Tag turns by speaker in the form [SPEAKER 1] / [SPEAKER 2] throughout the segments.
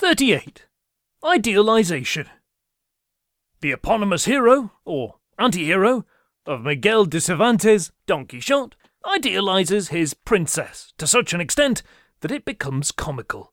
[SPEAKER 1] 38. Idealization. The eponymous hero, or anti hero, of Miguel de Cervantes' Don Quixote idealizes his princess to such an extent that it becomes comical.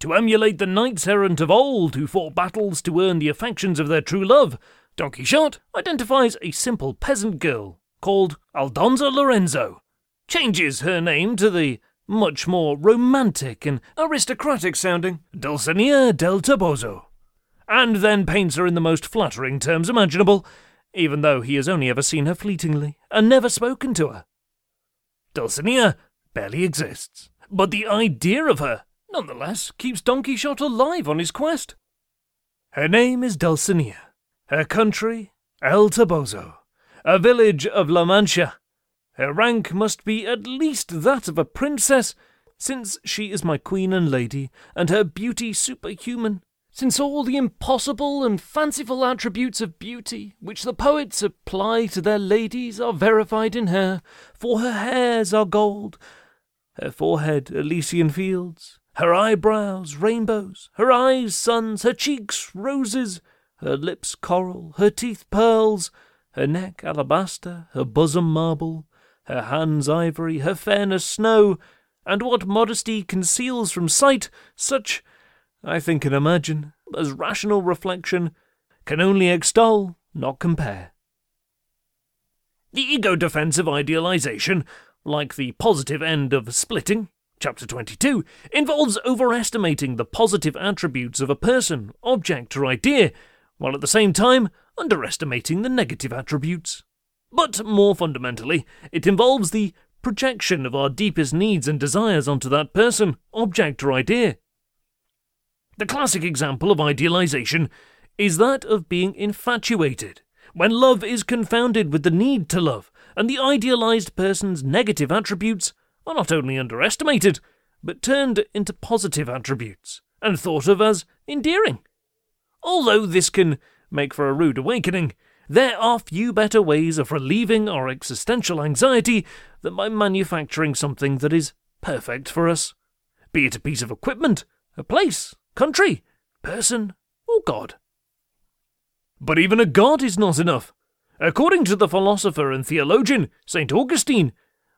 [SPEAKER 1] To emulate the knights errant of old who fought battles to earn the affections of their true love, Don Quixote identifies a simple peasant girl called Aldonza Lorenzo, changes her name to the much more romantic and aristocratic sounding Dulcinea del Toboso, and then paints her in the most flattering terms imaginable, even though he has only ever seen her fleetingly and never spoken to her. Dulcinea barely exists, but the idea of her, nonetheless, keeps Don Quixote alive on his quest. Her name is Dulcinea, her country, El Toboso, a village of La Mancha. Her rank must be at least that of a princess, since she is my queen and lady, and her beauty superhuman. Since all the impossible and fanciful attributes of beauty which the poets apply to their ladies are verified in her, for her hairs are gold, her forehead Elysian fields, her eyebrows rainbows, her eyes suns, her cheeks roses, her lips coral, her teeth pearls, her neck alabaster, her bosom marble, her hands ivory, her fairness snow, and what modesty conceals from sight, such I think and imagine, as rational reflection, can only extol, not compare. The ego defense of idealization, like the positive end of splitting, chapter 22, involves overestimating the positive attributes of a person, object, or idea, while at the same time underestimating the negative attributes. But more fundamentally, it involves the projection of our deepest needs and desires onto that person, object, or idea. The classic example of idealization is that of being infatuated, when love is confounded with the need to love, and the idealized person's negative attributes are not only underestimated, but turned into positive attributes, and thought of as endearing. Although this can make for a rude awakening, there are few better ways of relieving our existential anxiety than by manufacturing something that is perfect for us, be it a piece of equipment, a place, country, person, or God. But even a God is not enough. According to the philosopher and theologian St. Augustine,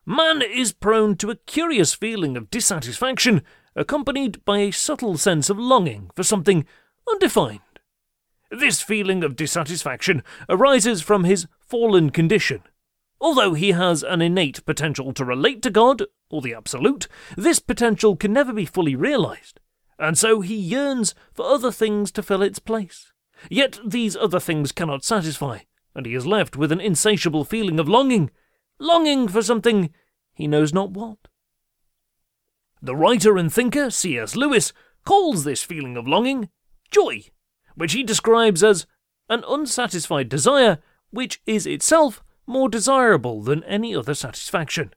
[SPEAKER 1] man is prone to a curious feeling of dissatisfaction accompanied by a subtle sense of longing for something undefined. This feeling of dissatisfaction arises from his fallen condition. Although he has an innate potential to relate to God, or the Absolute, this potential can never be fully realized and so he yearns for other things to fill its place. Yet these other things cannot satisfy, and he is left with an insatiable feeling of longing, longing for something he knows not what. The writer and thinker C.S. Lewis calls this feeling of longing joy, which he describes as an unsatisfied desire which is itself more desirable than any other satisfaction,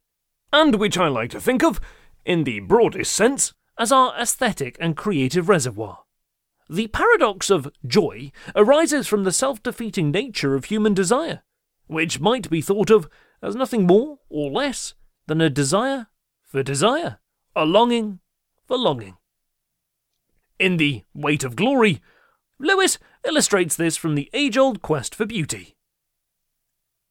[SPEAKER 1] and which I like to think of, in the broadest sense, as our aesthetic and creative reservoir. The paradox of joy arises from the self defeating nature of human desire, which might be thought of as nothing more or less than a desire for desire, a longing for longing. In The Weight of Glory, Lewis illustrates this from the age old quest for beauty.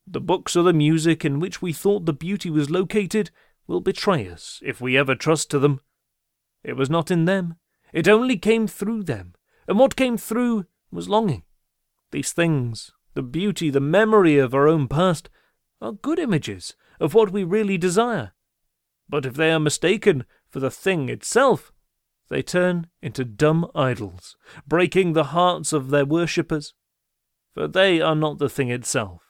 [SPEAKER 1] The books or the music in which we thought the beauty was located will betray us if we ever trust to them. It was not in them. It only came through them. And what came through was longing. These things, the beauty, the memory of our own past, are good images of what we really desire. But if they are mistaken for the thing itself, they turn into dumb idols, breaking the hearts of their worshippers. For they are not the thing itself.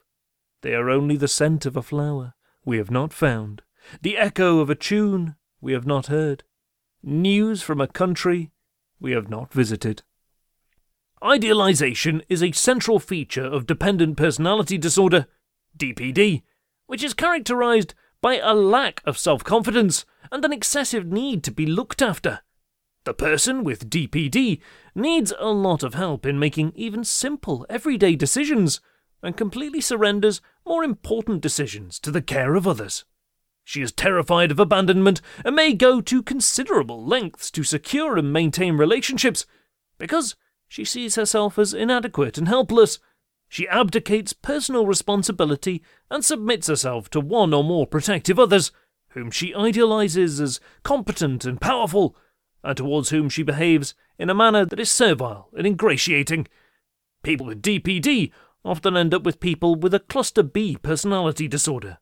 [SPEAKER 1] They are only the scent of a flower we have not found, the echo of a tune we have not heard, news from a country we have not visited. Idealization is a central feature of dependent personality disorder, DPD, which is characterized by a lack of self confidence and an excessive need to be looked after. The person with DPD needs a lot of help in making even simple, everyday decisions and completely surrenders more important decisions to the care of others. She is terrified of abandonment and may go to considerable lengths to secure and maintain relationships because she sees herself as inadequate and helpless. She abdicates personal responsibility and submits herself to one or more protective others, whom she idealizes as competent and powerful, and towards whom she behaves in a manner that is servile and ingratiating. People with DPD often end up with people with a cluster B personality disorder,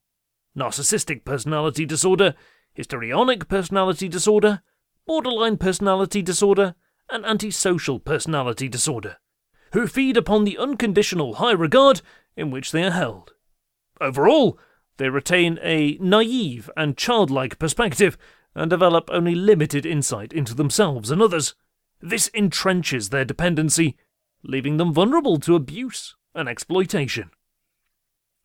[SPEAKER 1] narcissistic personality disorder, histrionic personality disorder, borderline personality disorder, and antisocial personality disorder, who feed upon the unconditional high regard in which they are held. Overall, they retain a naive and childlike perspective and develop only limited insight into themselves and others. This entrenches their dependency, leaving them vulnerable to abuse and exploitation.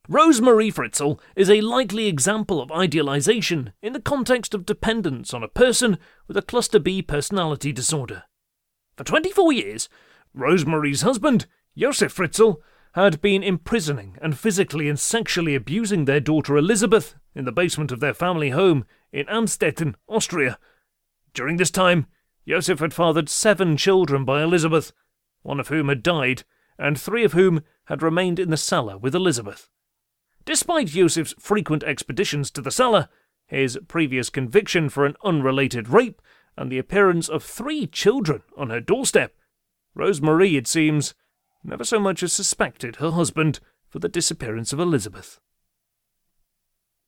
[SPEAKER 1] Rosemarie Fritzl is a likely example of idealization in the context of dependence on a person with a cluster B personality disorder. For 24 years, Rosemarie's husband, Josef Fritzl, had been imprisoning and physically and sexually abusing their daughter Elizabeth in the basement of their family home in Amstetten, Austria. During this time, Josef had fathered seven children by Elizabeth, one of whom had died, and three of whom had remained in the cellar with Elizabeth. Despite Josef's frequent expeditions to the cellar, his previous conviction for an unrelated rape, and the appearance of three children on her doorstep, Rosemarie, it seems, never so much as suspected her husband for the disappearance of Elizabeth.